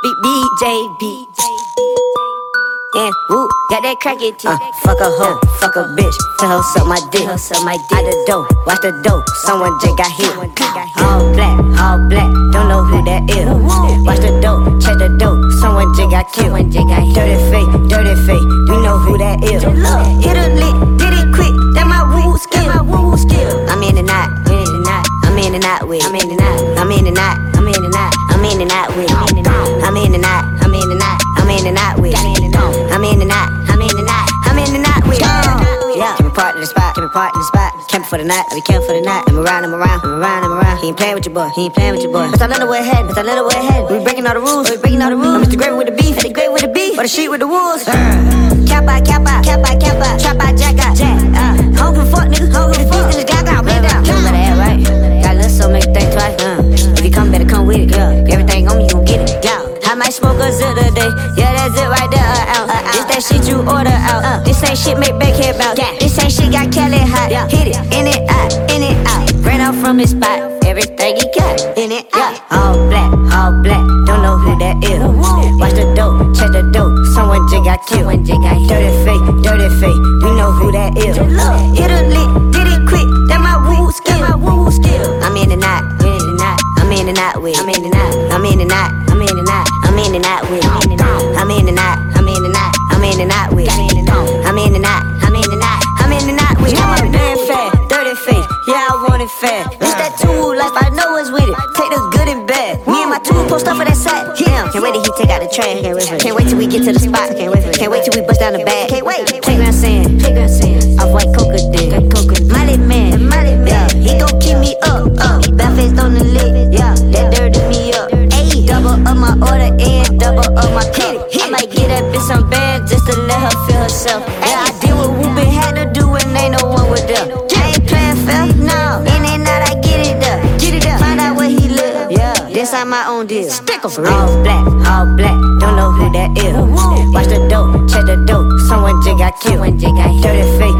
B BJ B. Yeah, woo, got that crack it uh, Fuck a hoe, fuck a bitch, tell her suck my dick. Suck my dick. Out the door, watch the door, someone just got hit. All black, all black, don't know who that is. Watch the door, check the door, someone just got killed. Dirty face, dirty face, you know who that is. Hit a lick, did it quick, that my woo skill. I'm in the night, I'm in the night, I'm in the night with. I'm in the night, I'm in the night, I'm in the night, I'm in the night with. I'm in the night with. I'm in the night, I'm in the night, I'm in the night with. Yeah, keep me part in the spot, keep me part in the spot. Camping for the night, I be camping for the night. I'm around, I'm around, I'm around, I'm around. He ain't playing with your boy, he ain't playing with your boy. But I let way ahead, but I let way ahead. We breaking all the rules, we breaking all the rules. I'm Mr. Gravy with the beef, the gravy with the beef, or the sheet with the wolves. Cap out, cap out, cap out, cap out, trap out, jack out, jack. Uh, home for fuck, nigga, home for fuck, nigga, jack out, man down. You better act right. Got a little so make think twice. Uh, if you come, better come with it, girl. Everything on me, you gon' get it. Yeah. I might smoke a zip today. Yeah, that's it right there. Uh, out. Uh, this that shit you order out. Uh, this ain't shit make back head bounce. This ain't shit got Kelly hot. Yeah. Hit it, in it, out, in it, out. Ran out from his spot. Everything he got, in it, out. All black, all black. In the night with. I'm in the night. I'm in the night. I'm in the night with. I'm damn fat, dirty face. Yeah, I want it fat. It's that two life. I know what's with it. Take the good and bad. Me and my two post up for that sack. Yeah. Can't wait till he take out the wait. Can't wait till we get to the spot. Can't wait. Can't wait till we bust down the bag. Can't wait. Playground sand. Playground sand. Herself. Yeah, I did what Whoopin had to do and ain't no one with them. I ain't playing fair, no. In and out, I get it up. Get it up. Find out where he live. Yeah, this ain't my own deal. Stick for real. All black, all black. Don't know who that is. Watch the dope, check the dope. Someone just got killed. Dirty face,